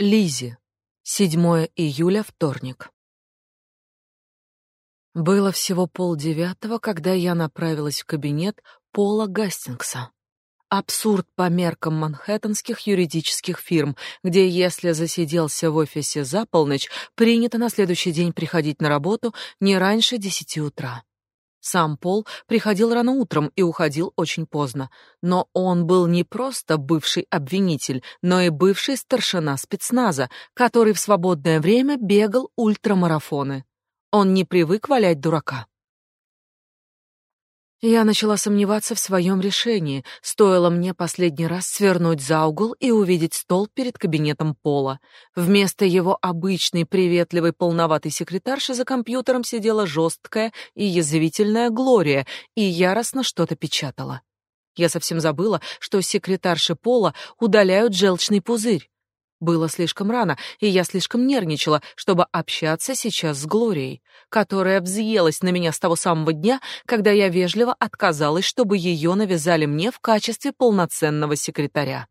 Лизи. 7 июля, вторник. Было всего полдевятого, когда я направилась в кабинет Пола Гастингса. Абсурд по меркам манхэттенских юридических фирм, где если засиделся в офисе за полночь, принято на следующий день приходить на работу не раньше десяти утра. Сам Пол приходил рано утром и уходил очень поздно, но он был не просто бывший обвинитель, но и бывший старшина спецназа, который в свободное время бегал ультрамарафоны. Он не привык валять дурака. Я начала сомневаться в своем решении. Стоило мне последний раз свернуть за угол и увидеть стол перед кабинетом Пола. Вместо его обычной приветливой полноватой секретарши за компьютером сидела жесткая и язвительная Глория и яростно что-то печатала. Я совсем забыла, что секретарши Пола удаляют желчный пузырь. Было слишком рано, и я слишком нервничала, чтобы общаться сейчас с Глорией, которая взъелась на меня с того самого дня, когда я вежливо отказалась, чтобы ее навязали мне в качестве полноценного секретаря.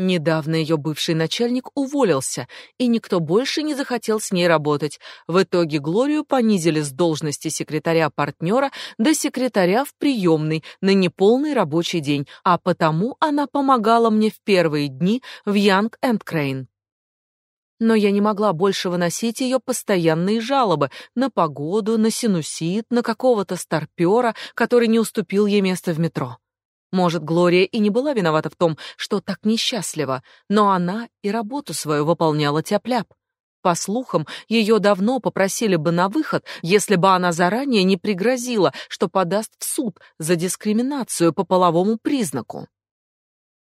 Недавно ее бывший начальник уволился, и никто больше не захотел с ней работать. В итоге Глорию понизили с должности секретаря-партнера до секретаря в приемной на неполный рабочий день, а потому она помогала мне в первые дни в Янг энд Крейн. Но я не могла больше выносить ее постоянные жалобы на погоду, на синусит, на какого-то старпера, который не уступил ей место в метро. Может, Глория и не была виновата в том, что так несчастлива, но она и работу свою выполняла тяп-ляп. По слухам, ее давно попросили бы на выход, если бы она заранее не пригрозила, что подаст в суд за дискриминацию по половому признаку.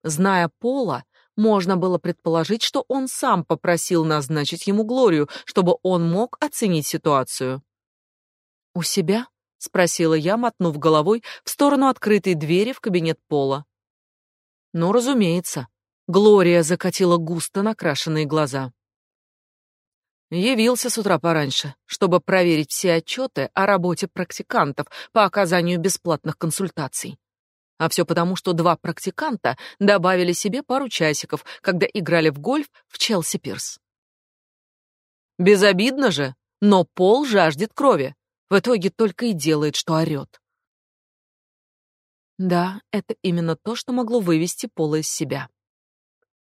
Зная Пола, можно было предположить, что он сам попросил назначить ему Глорию, чтобы он мог оценить ситуацию. У себя — спросила я, мотнув головой в сторону открытой двери в кабинет Пола. «Ну, разумеется». Глория закатила густо накрашенные глаза. Явился с утра пораньше, чтобы проверить все отчеты о работе практикантов по оказанию бесплатных консультаций. А все потому, что два практиканта добавили себе пару часиков, когда играли в гольф в Челси Пирс. Безобидно же, но Пол жаждет крови. В итоге только и делает, что орёт. Да, это именно то, что могло вывести Пола из себя.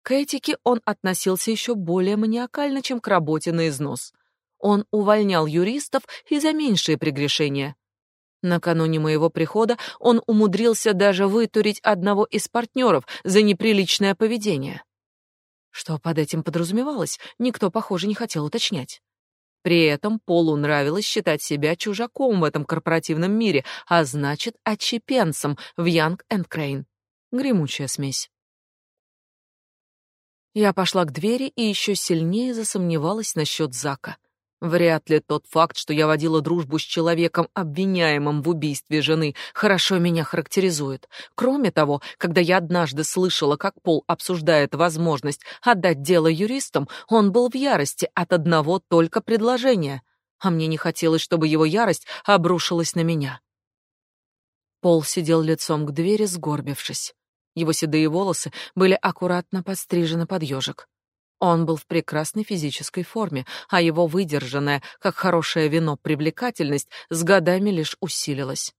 К этике он относился еще более маниакально, чем к работе на износ. Он увольнял юристов и за меньшие прегрешения. Накануне моего прихода он умудрился даже вытурить одного из партнеров за неприличное поведение. Что под этим подразумевалось, никто, похоже, не хотел уточнять. При этом Полу нравилось считать себя чужаком в этом корпоративном мире, а значит, отщепенцем в Янг энд Крейн. Гремучая смесь. Я пошла к двери и еще сильнее засомневалась насчет Зака. Вряд ли тот факт, что я водила дружбу с человеком, обвиняемым в убийстве жены, хорошо меня характеризует. Кроме того, когда я однажды слышала, как Пол обсуждает возможность отдать дело юристам, он был в ярости от одного только предложения, а мне не хотелось, чтобы его ярость обрушилась на меня. Пол сидел лицом к двери, сгорбившись. Его седые волосы были аккуратно подстрижены под ежик. Он был в прекрасной физической форме, а его выдержанная, как хорошее вино, привлекательность с годами лишь усилилась.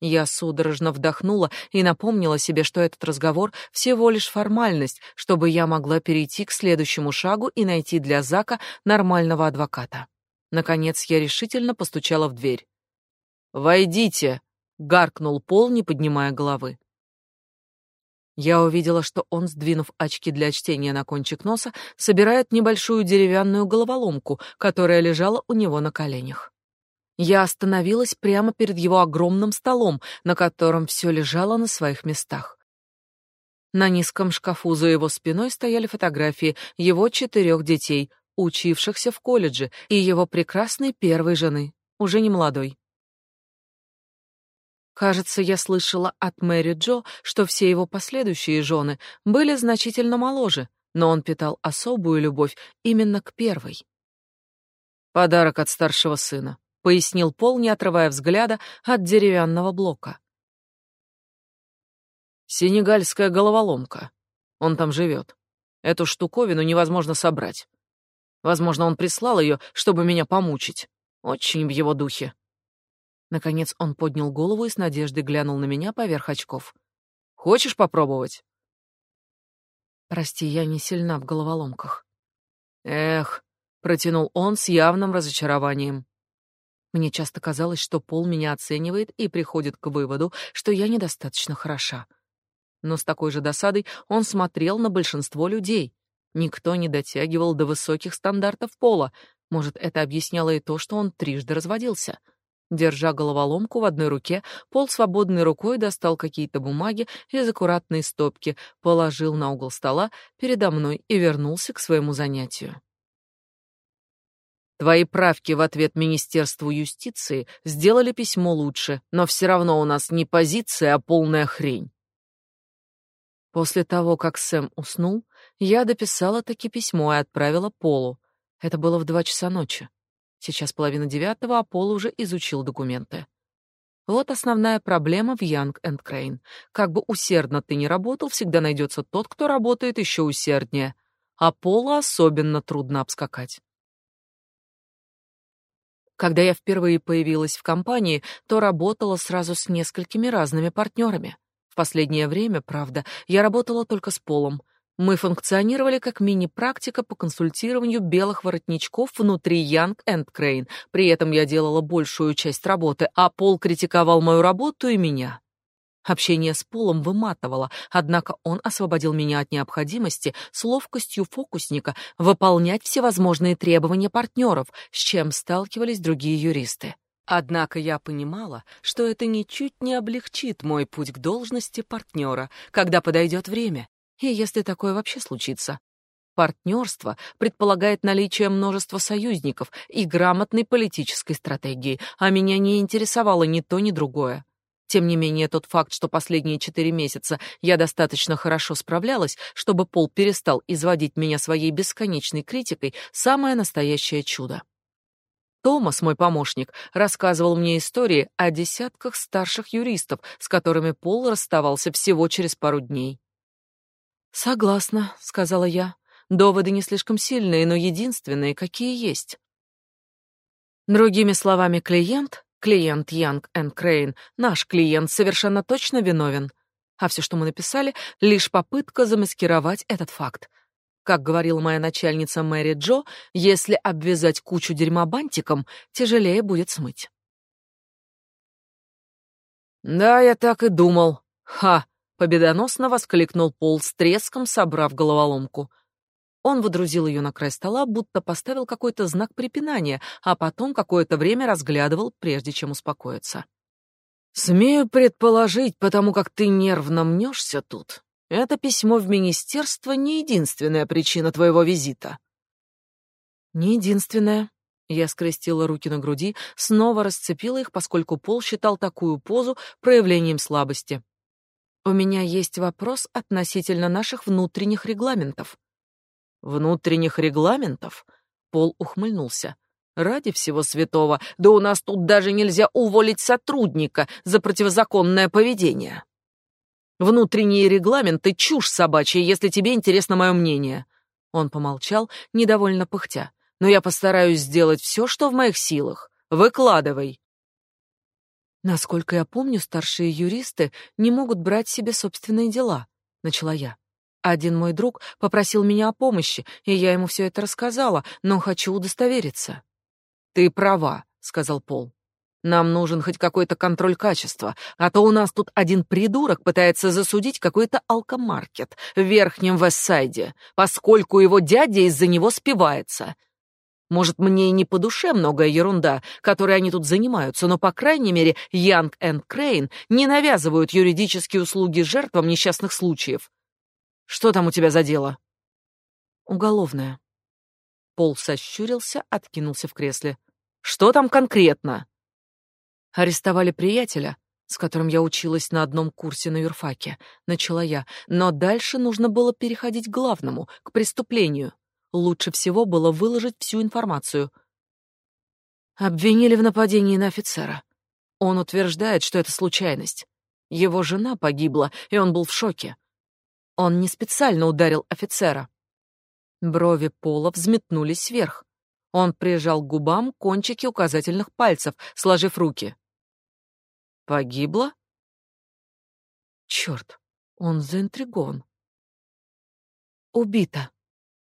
Я судорожно вдохнула и напомнила себе, что этот разговор всего лишь формальность, чтобы я могла перейти к следующему шагу и найти для Зака нормального адвоката. Наконец я решительно постучала в дверь. «Войдите!» — гаркнул Пол, не поднимая головы. Я увидела, что он, сдвинув очки для чтения на кончик носа, собирает небольшую деревянную головоломку, которая лежала у него на коленях. Я остановилась прямо перед его огромным столом, на котором все лежало на своих местах. На низком шкафу за его спиной стояли фотографии его четырех детей, учившихся в колледже, и его прекрасной первой жены, уже не молодой. Кажется, я слышала от Мэри Джо, что все его последующие жены были значительно моложе, но он питал особую любовь именно к первой. Подарок от старшего сына, пояснил Пол, не отрывая взгляда от деревянного блока. Сенегальская головоломка. Он там живет. Эту штуковину невозможно собрать. Возможно, он прислал ее, чтобы меня помучить. Очень в его духе. Наконец он поднял голову и с надеждой глянул на меня поверх очков. Хочешь попробовать? Прости, я не сильна в головоломках. Эх, протянул он с явным разочарованием. Мне часто казалось, что Пол меня оценивает и приходит к выводу, что я недостаточно хороша. Но с такой же досадой он смотрел на большинство людей. Никто не дотягивал до высоких стандартов Пола. Может, это объясняло и то, что он трижды разводился. Держа головоломку в одной руке, Пол свободной рукой достал какие-то бумаги из аккуратной стопки, положил на угол стола передо мной и вернулся к своему занятию. Твои правки в ответ Министерству юстиции сделали письмо лучше, но все равно у нас не позиция, а полная хрень. После того, как Сэм уснул, я дописала таки письмо и отправила Полу. Это было в два часа ночи. Сейчас половина девятого, а Пол уже изучил документы. Вот основная проблема в Янг энд Крейн. Как бы усердно ты ни работал, всегда найдется тот, кто работает еще усерднее. А Пола особенно трудно обскакать. Когда я впервые появилась в компании, то работала сразу с несколькими разными партнерами. В последнее время, правда, я работала только с Полом. Мы функционировали как мини-практика по консультированию белых воротничков внутри Young and Crane. При этом я делала большую часть работы, а Пол критиковал мою работу и меня. Общение с Полом выматывало, однако он освободил меня от необходимости с ловкостью фокусника выполнять всевозможные требования партнеров, с чем сталкивались другие юристы. Однако я понимала, что это ничуть не облегчит мой путь к должности партнера, когда подойдет время, и если такое вообще случится. Партнерство предполагает наличие множества союзников и грамотной политической стратегии, а меня не интересовало ни то, ни другое. Тем не менее, тот факт, что последние четыре месяца я достаточно хорошо справлялась, чтобы Пол перестал изводить меня своей бесконечной критикой, самое настоящее чудо. Томас, мой помощник, рассказывал мне истории о десятках старших юристов, с которыми Пол расставался всего через пару дней. «Согласна», — сказала я. «Доводы не слишком сильные, но единственные, какие есть». Другими словами, клиент Клиент Янг энд Крейн, наш клиент, совершенно точно виновен. А все, что мы написали, лишь попытка замаскировать этот факт. Как говорила моя начальница Мэри Джо, если обвязать кучу дерьма бантиком, тяжелее будет смыть. Да, я так и думал. Ха, победоносно воскликнул Пол с треском, собрав головоломку. Он водрузил ее на край стола, будто поставил какой-то знак препинания, а потом какое-то время разглядывал, прежде чем успокоиться. «Смею предположить, потому как ты нервно мнешься тут, это письмо в министерство не единственная причина твоего визита». «Не единственная». Я скрестила руки на груди, снова расцепила их, поскольку Пол считал такую позу проявлением слабости. «У меня есть вопрос относительно наших внутренних регламентов». Внутренних регламентов? Пол ухмыльнулся. Ради всего святого, да у нас тут даже нельзя уволить сотрудника за противозаконное поведение. Внутренние регламенты — чушь собачья, если тебе интересно мое мнение. Он помолчал, недовольно пыхтя. Но я постараюсь сделать все, что в моих силах. Выкладывай. Насколько я помню, старшие юристы не могут брать себе собственные дела, начала я. Один мой друг попросил меня о помощи, и я ему все это рассказала, но хочу удостовериться. Ты права, сказал Пол. Нам нужен хоть какой-то контроль качества, а то у нас тут один придурок пытается засудить какой-то алкомаркет в Верхнем Вестсайде, поскольку его дядя из-за него спивается. Может, мне и не по душе многое ерунда, которой они тут занимаются, но, по крайней мере, Янг энд Крейн не навязывают юридические услуги жертвам несчастных случаев. Что там у тебя за дело? Уголовное. Пол сощурился, откинулся в кресле. Что там конкретно? Арестовали приятеля, с которым я училась на одном курсе на юрфаке, начала я, но дальше нужно было переходить к главному, к преступлению. Лучше всего было выложить всю информацию. Обвинили в нападении на офицера. Он утверждает, что это случайность. Его жена погибла, и он был в шоке. Он не специально ударил офицера. Брови Пола взметнулись вверх. Он прижал к губам кончики указательных пальцев, сложив руки. Погибла? Черт, он заинтригован. Убита.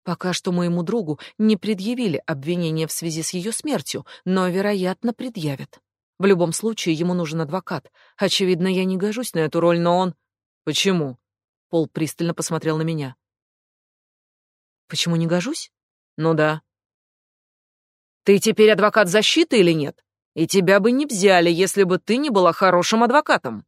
Пока что моему другу не предъявили обвинения в связи с ее смертью, но, вероятно, предъявят. В любом случае, ему нужен адвокат. Очевидно, я не гожусь на эту роль, но он... Почему? Пол пристально посмотрел на меня. Почему не гожусь? Ну да. Ты теперь адвокат защиты или нет? И тебя бы не взяли, если бы ты не была хорошим адвокатом.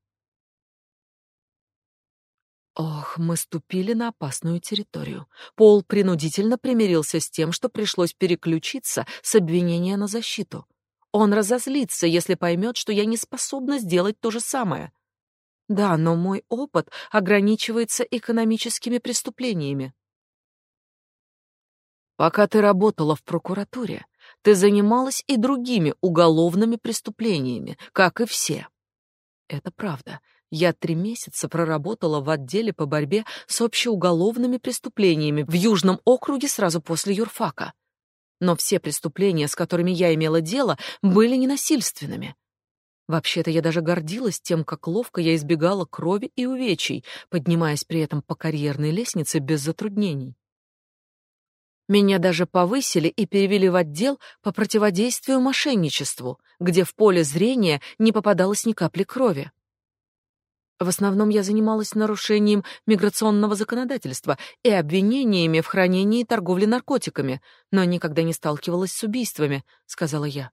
Ох, мы ступили на опасную территорию. Пол принудительно примирился с тем, что пришлось переключиться с обвинения на защиту. Он разозлится, если поймет, что я не способна сделать то же самое. Да, но мой опыт ограничивается экономическими преступлениями. Пока ты работала в прокуратуре, ты занималась и другими уголовными преступлениями, как и все. Это правда. Я три месяца проработала в отделе по борьбе с общеуголовными преступлениями в Южном округе сразу после юрфака. Но все преступления, с которыми я имела дело, были ненасильственными. Вообще-то я даже гордилась тем, как ловко я избегала крови и увечий, поднимаясь при этом по карьерной лестнице без затруднений. Меня даже повысили и перевели в отдел по противодействию мошенничеству, где в поле зрения не попадалось ни капли крови. В основном я занималась нарушением миграционного законодательства и обвинениями в хранении и торговле наркотиками, но никогда не сталкивалась с убийствами, сказала я.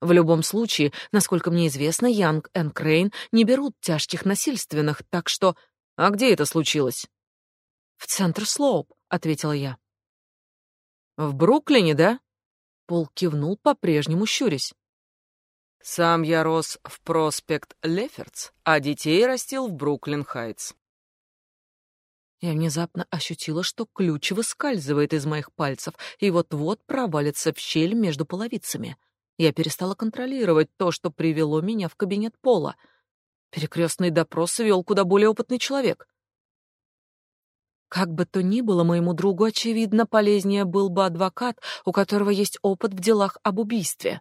В любом случае, насколько мне известно, Янг и Крейн не берут тяжких насильственных, так что А где это случилось? В центр Слоуп, ответила я. В Бруклине, да? Пол кивнул, по-прежнему щурясь. Сам я рос в проспект Лефертс, а детей растил в Бруклин-Хайтс. Я внезапно ощутила, что ключ выскальзывает из моих пальцев и вот-вот провалится в щель между половицами. Я перестала контролировать то, что привело меня в кабинет Пола. Перекрестный допрос вел куда более опытный человек. Как бы то ни было, моему другу, очевидно, полезнее был бы адвокат, у которого есть опыт в делах об убийстве.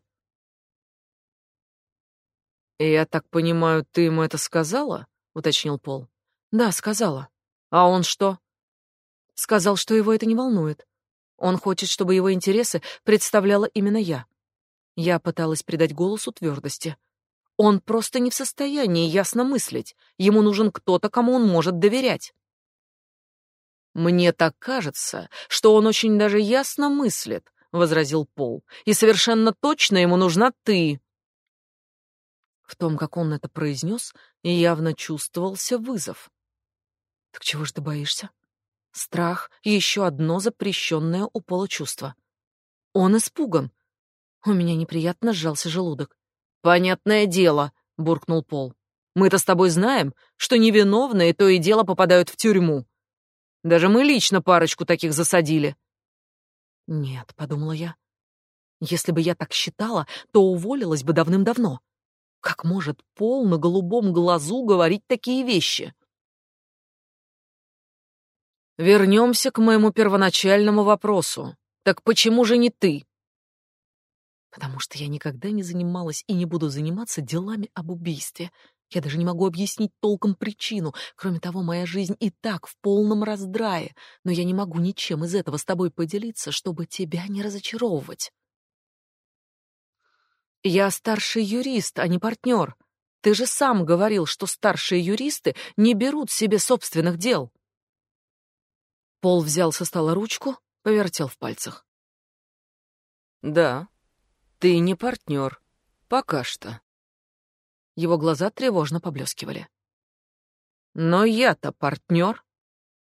«Я так понимаю, ты ему это сказала?» — уточнил Пол. «Да, сказала. А он что?» «Сказал, что его это не волнует. Он хочет, чтобы его интересы представляла именно я». Я пыталась придать голосу твердости. Он просто не в состоянии ясно мыслить. Ему нужен кто-то, кому он может доверять. Мне так кажется, что он очень даже ясно мыслит, возразил Пол. И совершенно точно ему нужна ты. В том, как он это произнес, явно чувствовался вызов. Так чего ж ты боишься? Страх — еще одно запрещенное у Пола чувство. Он испуган. У меня неприятно сжался желудок. «Понятное дело», — буркнул Пол. «Мы-то с тобой знаем, что невиновные то и дело попадают в тюрьму. Даже мы лично парочку таких засадили». «Нет», — подумала я. «Если бы я так считала, то уволилась бы давным-давно. Как может Пол на голубом глазу говорить такие вещи? Вернемся к моему первоначальному вопросу. Так почему же не ты? Потому что я никогда не занималась и не буду заниматься делами об убийстве. Я даже не могу объяснить толком причину. Кроме того, моя жизнь и так в полном раздрае, но я не могу ничем из этого с тобой поделиться, чтобы тебя не разочаровывать. Я старший юрист, а не партнер. Ты же сам говорил, что старшие юристы не берут себе собственных дел. Пол взял со стола ручку, повертел в пальцах. Да, ты не партнер. Пока что. Его глаза тревожно поблескивали. Но я-то партнер.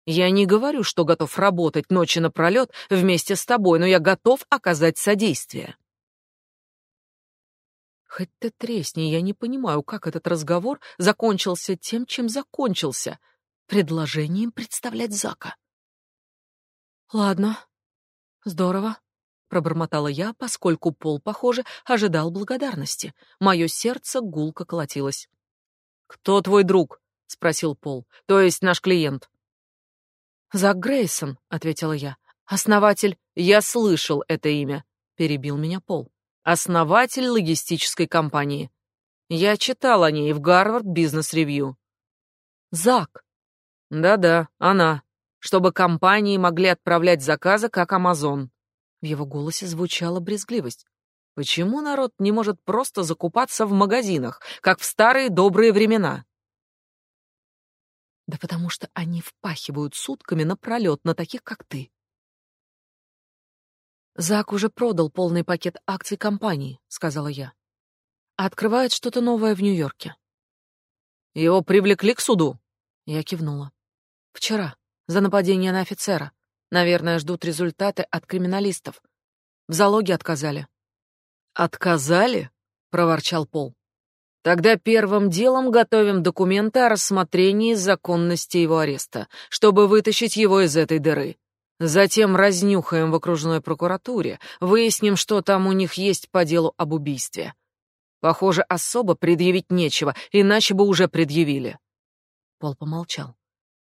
Я не говорю, что готов работать ночи напролет вместе с тобой, но я готов оказать содействие. Хоть ты тресни, я не понимаю, как этот разговор закончился тем, чем закончился. Предложением представлять Зака. Ладно. Здорово, пробормотала я, поскольку Пол, похоже, ожидал благодарности. Мое сердце гулко колотилось. Кто твой друг? спросил Пол. То есть наш клиент. Зак Грейсон, ответила я. Основатель, я слышал это имя, перебил меня Пол. Основатель логистической компании. Я читал о ней в Гарвард Бизнес Ревью. Зак. Да-да, она. Чтобы компании могли отправлять заказы, как Amazon. В его голосе звучала брезгливость. Почему народ не может просто закупаться в магазинах, как в старые добрые времена? Да потому что они впахивают сутками напролет на таких, как ты. Зак уже продал полный пакет акций компании, сказала я. открывает что-то новое в Нью-Йорке. Его привлекли к суду. Я кивнула. Вчера за нападение на офицера. Наверное, ждут результаты от криминалистов. В залоге отказали. Отказали? проворчал Пол. Тогда первым делом готовим документы о рассмотрении законности его ареста, чтобы вытащить его из этой дыры. Затем разнюхаем в окружной прокуратуре, выясним, что там у них есть по делу об убийстве. Похоже, особо предъявить нечего, иначе бы уже предъявили. Пол помолчал.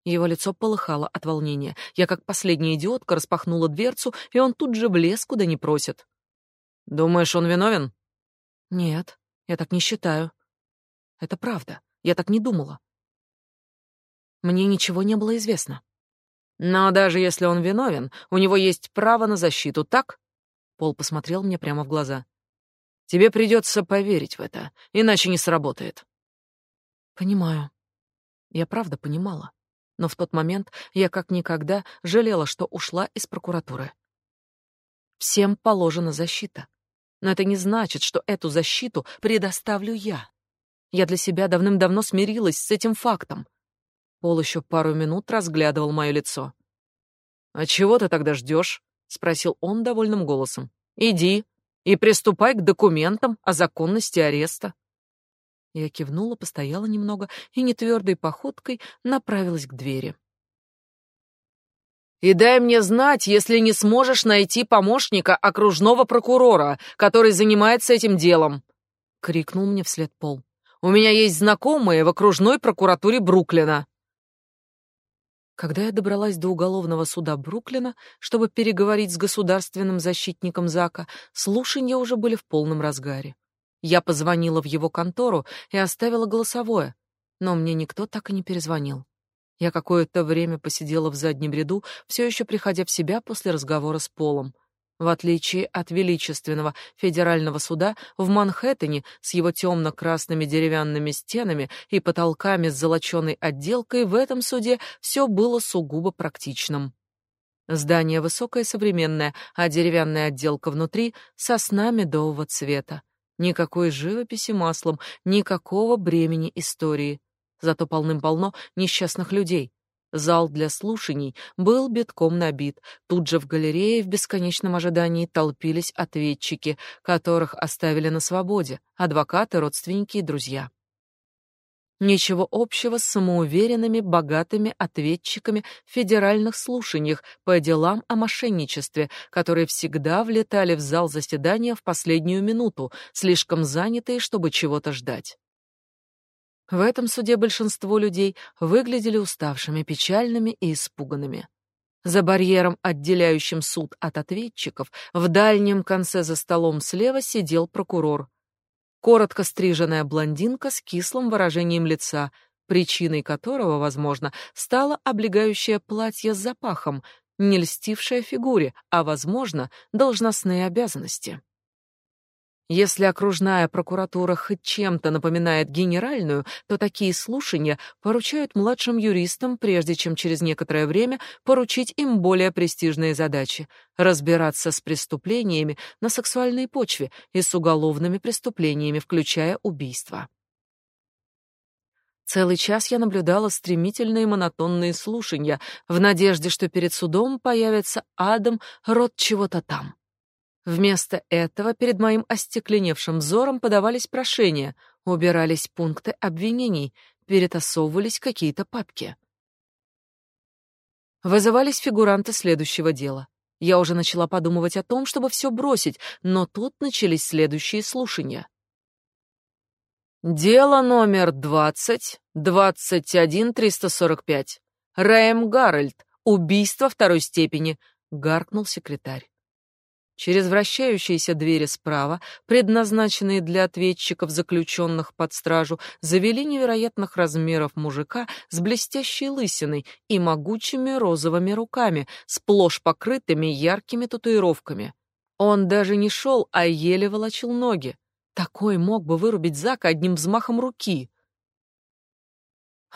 Его лицо полыхало от волнения. Я, как последняя идиотка, распахнула дверцу, и он тут же влез, куда не просит. «Думаешь, он виновен?» «Нет, я так не считаю. Это правда. Я так не думала. Мне ничего не было известно. Но даже если он виновен, у него есть право на защиту, так? Пол посмотрел мне прямо в глаза. Тебе придется поверить в это, иначе не сработает. Понимаю. Я правда понимала. Но в тот момент я как никогда жалела, что ушла из прокуратуры. Всем положена защита. Но это не значит, что эту защиту предоставлю я. Я для себя давным-давно смирилась с этим фактом. Пол еще пару минут разглядывал мое лицо. «А чего ты тогда ждешь?» — спросил он довольным голосом. «Иди и приступай к документам о законности ареста». Я кивнула, постояла немного и нетвердой походкой направилась к двери. «И дай мне знать, если не сможешь найти помощника окружного прокурора, который занимается этим делом!» — крикнул мне вслед Пол. У меня есть знакомые в окружной прокуратуре Бруклина. Когда я добралась до уголовного суда Бруклина, чтобы переговорить с государственным защитником Зака, слушания уже были в полном разгаре. Я позвонила в его контору и оставила голосовое, но мне никто так и не перезвонил. Я какое-то время посидела в заднем ряду, все еще приходя в себя после разговора с Полом. В отличие от величественного федерального суда в Манхэттене с его темно-красными деревянными стенами и потолками с золоченой отделкой, в этом суде все было сугубо практичным. Здание высокое современное, а деревянная отделка внутри сосна медового цвета. Никакой живописи маслом, никакого бремени истории. Зато полным-полно несчастных людей, Зал для слушаний был битком набит. Тут же в галерее в бесконечном ожидании толпились ответчики, которых оставили на свободе, адвокаты, родственники и друзья. Ничего общего с самоуверенными, богатыми ответчиками в федеральных слушаниях по делам о мошенничестве, которые всегда влетали в зал заседания в последнюю минуту, слишком занятые, чтобы чего-то ждать. В этом суде большинство людей выглядели уставшими, печальными и испуганными. За барьером, отделяющим суд от ответчиков, в дальнем конце за столом слева сидел прокурор. Коротко стриженная блондинка с кислым выражением лица, причиной которого, возможно, стало облегающее платье с запахом, не льстившее фигуре, а, возможно, должностные обязанности. Если окружная прокуратура хоть чем-то напоминает генеральную, то такие слушания поручают младшим юристам, прежде чем через некоторое время поручить им более престижные задачи разбираться с преступлениями на сексуальной почве и с уголовными преступлениями, включая убийства. Целый час я наблюдала стремительные монотонные слушания в надежде, что перед судом появится Адам род чего-то там. Вместо этого перед моим остекленевшим взором подавались прошения, убирались пункты обвинений, перетасовывались какие-то папки. Вызывались фигуранты следующего дела. Я уже начала подумывать о том, чтобы все бросить, но тут начались следующие слушания. Дело номер 20, 21 345. Рэм Гарольд. Убийство второй степени. гаркнул секретарь. Через вращающиеся двери справа, предназначенные для ответчиков, заключенных под стражу, завели невероятных размеров мужика с блестящей лысиной и могучими розовыми руками, сплошь покрытыми яркими татуировками. Он даже не шел, а еле волочил ноги. Такой мог бы вырубить Зака одним взмахом руки.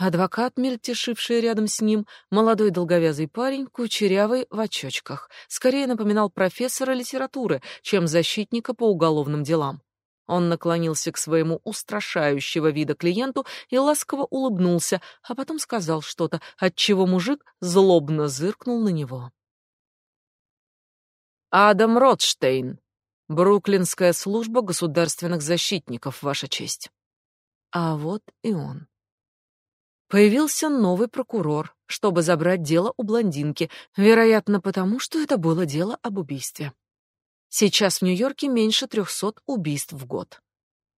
Адвокат, мельтешивший рядом с ним, молодой долговязый парень, кучерявый в очочках, скорее напоминал профессора литературы, чем защитника по уголовным делам. Он наклонился к своему устрашающего вида клиенту и ласково улыбнулся, а потом сказал что-то, отчего мужик злобно зыркнул на него. Адам Ротштейн, Бруклинская служба государственных защитников, ваша честь. А вот и он. Появился новый прокурор, чтобы забрать дело у блондинки, вероятно, потому что это было дело об убийстве. Сейчас в Нью-Йорке меньше трехсот убийств в год.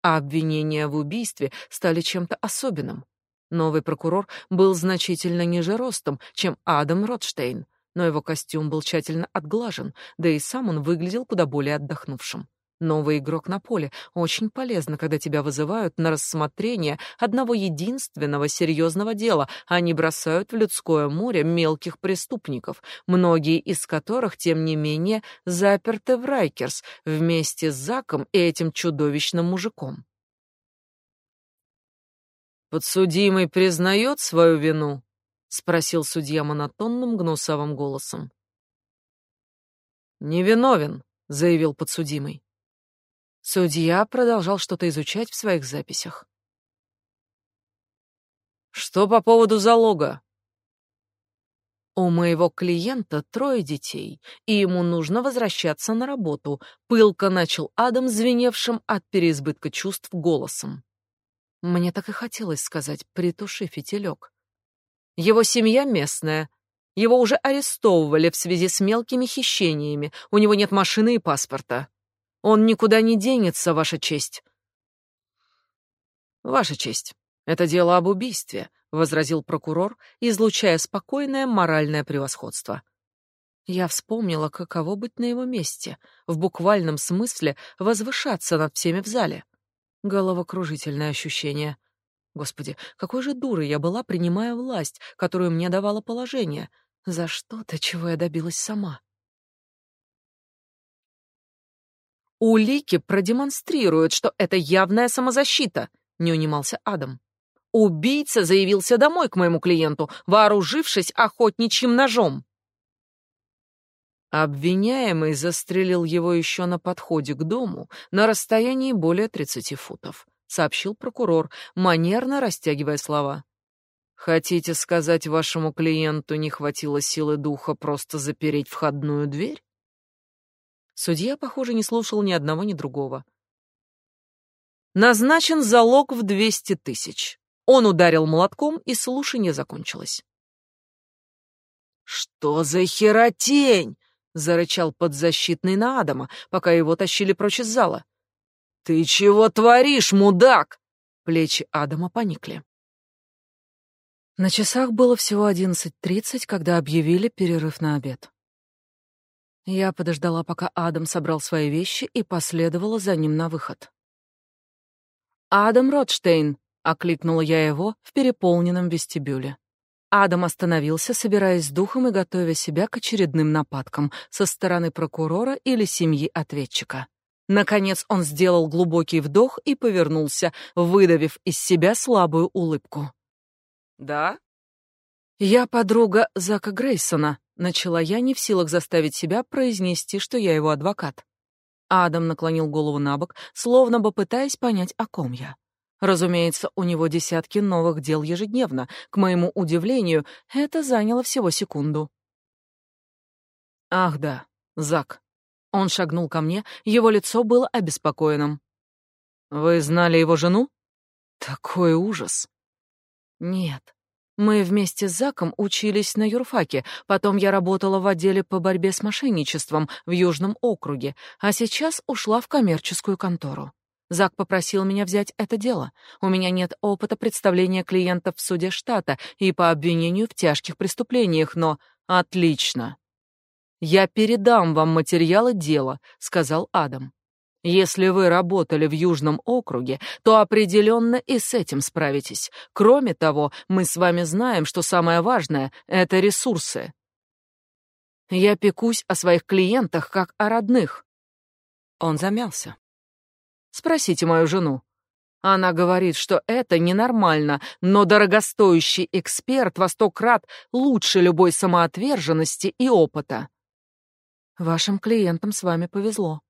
А обвинения в убийстве стали чем-то особенным. Новый прокурор был значительно ниже ростом, чем Адам Ротштейн, но его костюм был тщательно отглажен, да и сам он выглядел куда более отдохнувшим. Новый игрок на поле очень полезно, когда тебя вызывают на рассмотрение одного единственного серьезного дела, а не бросают в людское море мелких преступников, многие из которых, тем не менее, заперты в Райкерс вместе с Заком и этим чудовищным мужиком. Подсудимый признает свою вину, спросил судья монотонным гнусавым голосом. Невиновен, заявил подсудимый. Судья продолжал что-то изучать в своих записях. Что по поводу залога? У моего клиента трое детей, и ему нужно возвращаться на работу, пылко начал Адам звеневшим от переизбытка чувств голосом. Мне так и хотелось сказать: "Притуши фитилек". Его семья местная. Его уже арестовывали в связи с мелкими хищениями. У него нет машины и паспорта. Он никуда не денется, ваша честь. Ваша честь, это дело об убийстве, возразил прокурор, излучая спокойное моральное превосходство. Я вспомнила, каково быть на его месте, в буквальном смысле возвышаться над всеми в зале. Головокружительное ощущение. Господи, какой же дурой я была, принимая власть, которую мне давало положение, за что-то, чего я добилась сама. Улики продемонстрируют, что это явная самозащита, не унимался Адам. Убийца заявился домой к моему клиенту, вооружившись охотничьим ножом. Обвиняемый застрелил его еще на подходе к дому на расстоянии более 30 футов, сообщил прокурор, манерно растягивая слова. Хотите сказать, вашему клиенту не хватило силы духа просто запереть входную дверь? Судья, похоже, не слушал ни одного, ни другого. Назначен залог в двести тысяч. Он ударил молотком, и слушание закончилось. «Что за херотень?» — зарычал подзащитный на Адама, пока его тащили прочь из зала. «Ты чего творишь, мудак?» Плечи Адама поникли. На часах было всего одиннадцать тридцать, когда объявили перерыв на обед. Я подождала, пока Адам собрал свои вещи и последовала за ним на выход. «Адам Ротштейн!» — окликнула я его в переполненном вестибюле. Адам остановился, собираясь с духом и готовя себя к очередным нападкам со стороны прокурора или семьи ответчика. Наконец он сделал глубокий вдох и повернулся, выдавив из себя слабую улыбку. «Да?» «Я подруга Зака Грейсона», Начала я, не в силах заставить себя произнести, что я его адвокат. Адам наклонил голову на бок, словно бы пытаясь понять, о ком я. Разумеется, у него десятки новых дел ежедневно. К моему удивлению, это заняло всего секунду. Ах да, Зак. Он шагнул ко мне, его лицо было обеспокоенным. Вы знали его жену? Такой ужас. Нет, мы вместе с Заком учились на юрфаке, потом я работала в отделе по борьбе с мошенничеством в Южном округе, а сейчас ушла в коммерческую контору. Зак попросил меня взять это дело. У меня нет опыта представления клиентов в суде штата и по обвинению в тяжких преступлениях, но отлично. Я передам вам материалы дела, сказал Адам. Если вы работали в Южном округе, то определенно и с этим справитесь. Кроме того, мы с вами знаем, что самое важное это ресурсы. Я пекусь о своих клиентах как о родных. Он замялся. Спросите мою жену. Она говорит, что это ненормально, но дорогостоящий эксперт во сто крат лучше любой самоотверженности и опыта. Вашим клиентам с вами повезло.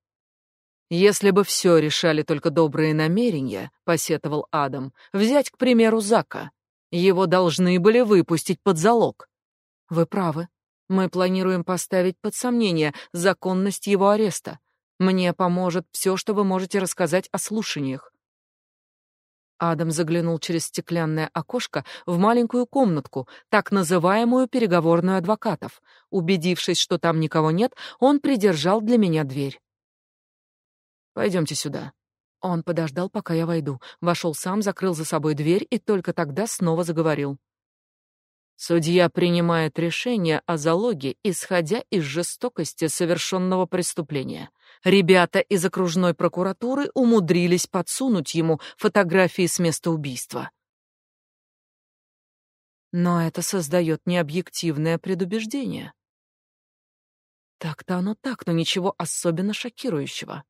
Если бы все решали только добрые намерения, посетовал Адам, взять, к примеру, Зака. Его должны были выпустить под залог. Вы правы. Мы планируем поставить под сомнение законность его ареста. Мне поможет все, что вы можете рассказать о слушаниях. Адам заглянул через стеклянное окошко в маленькую комнатку, так называемую переговорную адвокатов. Убедившись, что там никого нет, он придержал для меня дверь. Пойдемте сюда. Он подождал, пока я войду, вошел сам, закрыл за собой дверь и только тогда снова заговорил. Судья принимает решение о залоге, исходя из жестокости совершенного преступления. Ребята из окружной прокуратуры умудрились подсунуть ему фотографии с места убийства. Но это создает необъективное предубеждение. Так-то оно так, но ничего особенно шокирующего.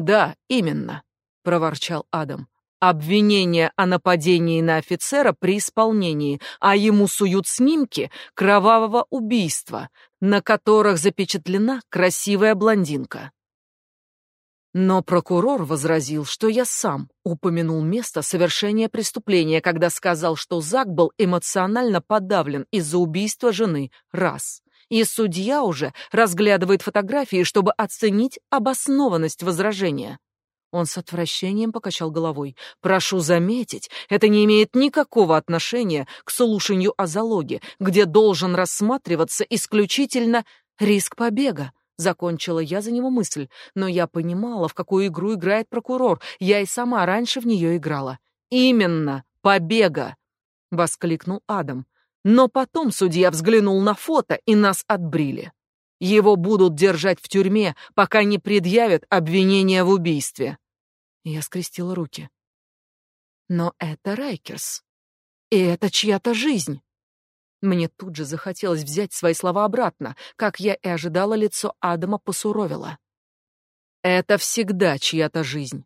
Да, именно, проворчал Адам. Обвинение о нападении на офицера при исполнении, а ему суют снимки кровавого убийства, на которых запечатлена красивая блондинка. Но прокурор возразил, что я сам упомянул место совершения преступления, когда сказал, что Зак был эмоционально подавлен из-за убийства жены, раз. И судья уже разглядывает фотографии, чтобы оценить обоснованность возражения. Он с отвращением покачал головой. Прошу заметить, это не имеет никакого отношения к слушанию о залоге, где должен рассматриваться исключительно риск побега. Закончила я за него мысль, но я понимала, в какую игру играет прокурор. Я и сама раньше в нее играла. Именно побега, воскликнул Адам. Но потом судья взглянул на фото, и нас отбрили. Его будут держать в тюрьме, пока не предъявят обвинение в убийстве. Я скрестила руки. Но это Райкерс. И это чья-то жизнь. Мне тут же захотелось взять свои слова обратно, как я и ожидала, лицо Адама посуровило. Это всегда чья-то жизнь.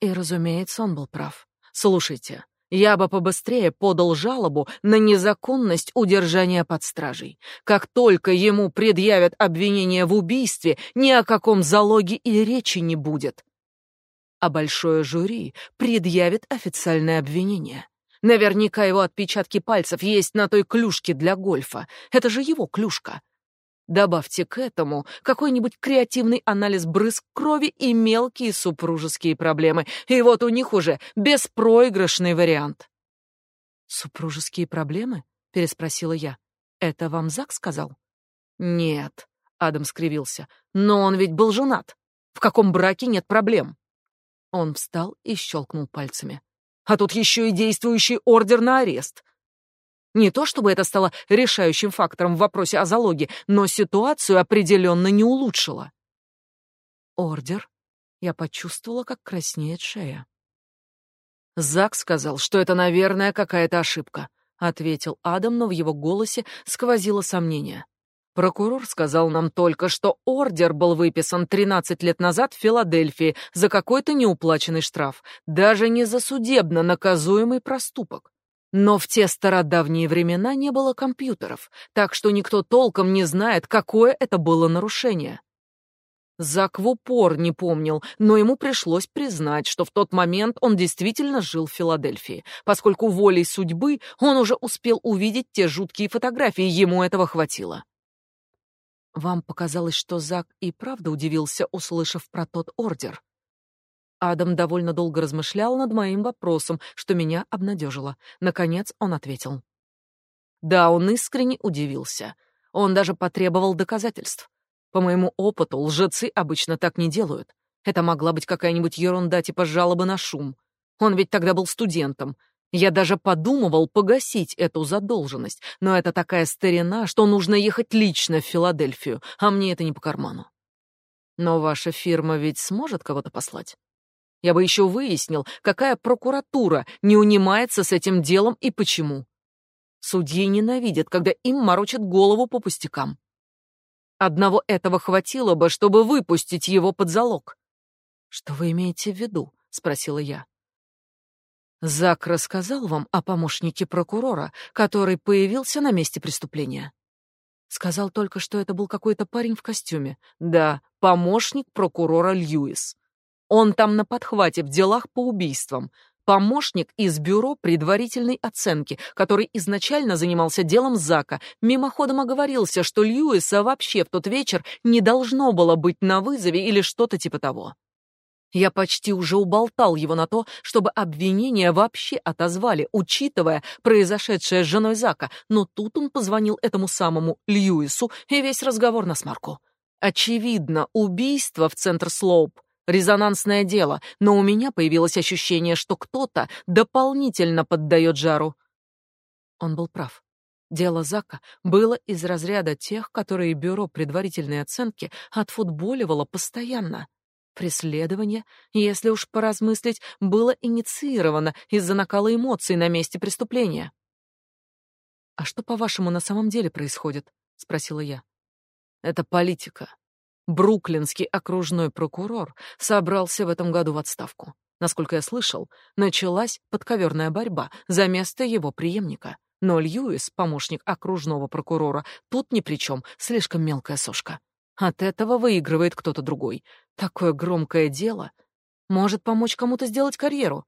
И, разумеется, он был прав. Слушайте, я бы побыстрее подал жалобу на незаконность удержания под стражей. Как только ему предъявят обвинение в убийстве, ни о каком залоге и речи не будет. А большое жюри предъявит официальное обвинение. Наверняка его отпечатки пальцев есть на той клюшке для гольфа. Это же его клюшка. Добавьте к этому какой-нибудь креативный анализ брызг крови и мелкие супружеские проблемы, и вот у них уже беспроигрышный вариант. Супружеские проблемы? переспросила я. Это вам Зак сказал? Нет, Адам скривился. Но он ведь был женат. В каком браке нет проблем? Он встал и щелкнул пальцами. А тут еще и действующий ордер на арест. Не то чтобы это стало решающим фактором в вопросе о залоге, но ситуацию определенно не улучшило. Ордер. Я почувствовала, как краснеет шея. Зак сказал, что это, наверное, какая-то ошибка, ответил Адам, но в его голосе сквозило сомнение. Прокурор сказал нам только, что ордер был выписан 13 лет назад в Филадельфии за какой-то неуплаченный штраф, даже не за судебно наказуемый проступок. Но в те стародавние времена не было компьютеров, так что никто толком не знает, какое это было нарушение. Зак в упор не помнил, но ему пришлось признать, что в тот момент он действительно жил в Филадельфии, поскольку волей судьбы он уже успел увидеть те жуткие фотографии, ему этого хватило. Вам показалось, что Зак и правда удивился, услышав про тот ордер? Адам довольно долго размышлял над моим вопросом, что меня обнадежило. Наконец он ответил. Да, он искренне удивился. Он даже потребовал доказательств. По моему опыту, лжецы обычно так не делают. Это могла быть какая-нибудь ерунда типа жалобы на шум. Он ведь тогда был студентом. Я даже подумывал погасить эту задолженность, но это такая старина, что нужно ехать лично в Филадельфию, а мне это не по карману. Но ваша фирма ведь сможет кого-то послать? Я бы еще выяснил, какая прокуратура не унимается с этим делом и почему. Судьи ненавидят, когда им морочат голову по пустякам. Одного этого хватило бы, чтобы выпустить его под залог. Что вы имеете в виду? спросила я. Зак рассказал вам о помощнике прокурора, который появился на месте преступления. Сказал только, что это был какой-то парень в костюме. Да, помощник прокурора Льюис. Он там на подхвате в делах по убийствам. Помощник из бюро предварительной оценки, который изначально занимался делом Зака, мимоходом оговорился, что Льюиса вообще в тот вечер не должно было быть на вызове или что-то типа того. Я почти уже уболтал его на то, чтобы обвинения вообще отозвали, учитывая произошедшее с женой Зака, но тут он позвонил этому самому Льюису, и весь разговор на смарку. Очевидно, убийство в центр Слоуп резонансное дело, но у меня появилось ощущение, что кто-то дополнительно поддает жару. Он был прав. Дело Зака было из разряда тех, которые бюро предварительной оценки отфутболивало постоянно. Преследование, если уж поразмыслить, было инициировано из-за накала эмоций на месте преступления. «А что, по-вашему, на самом деле происходит?» — спросила я. «Это политика. Бруклинский окружной прокурор собрался в этом году в отставку. Насколько я слышал, началась подковерная борьба за место его преемника. Но Льюис, помощник окружного прокурора, тут ни при чем, слишком мелкая сошка. От этого выигрывает кто-то другой. Такое громкое дело может помочь кому-то сделать карьеру.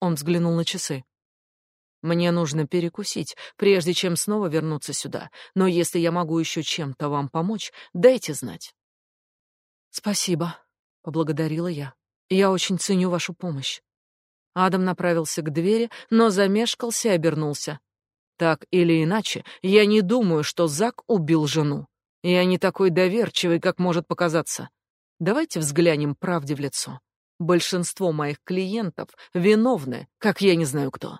Он взглянул на часы. Мне нужно перекусить, прежде чем снова вернуться сюда. Но если я могу еще чем-то вам помочь, дайте знать. Спасибо, поблагодарила я. Я очень ценю вашу помощь. Адам направился к двери, но замешкался и обернулся. Так или иначе, я не думаю, что Зак убил жену. Я не такой доверчивый, как может показаться. Давайте взглянем правде в лицо. Большинство моих клиентов виновны, как я не знаю кто.